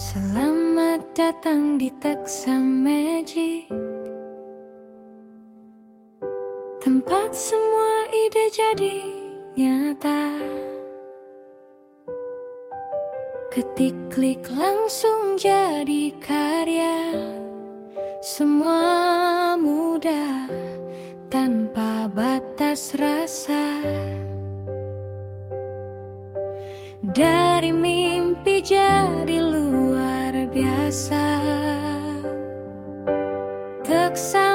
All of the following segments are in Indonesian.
Selamat datang di Teksa Magic. Tempat semua ide jadi nyata. Ketik klik langsung jadi karya. Semua mudah tanpa batas rasa. Dari mimpi jadi xa. Thực ra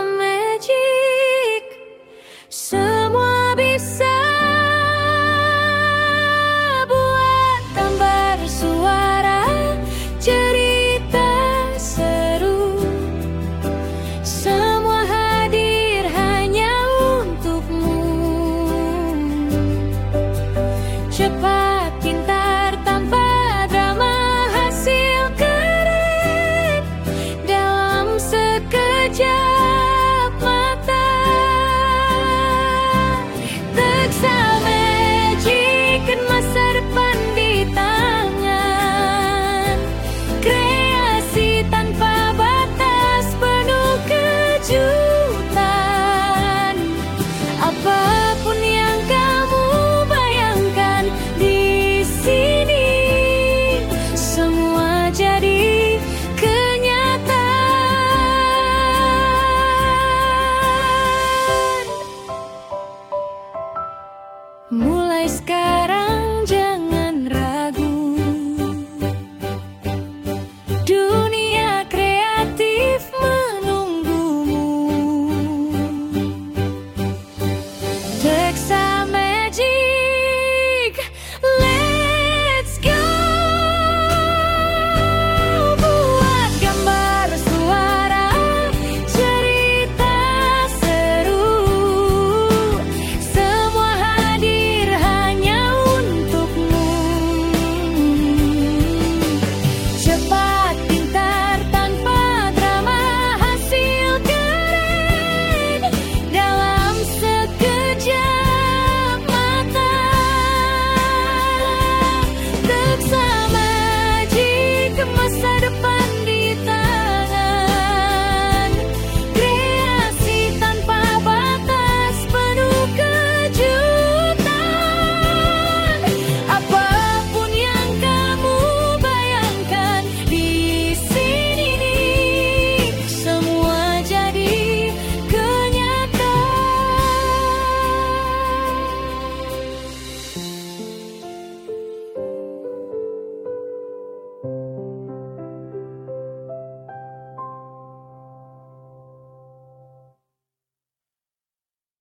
could Mulai sekarang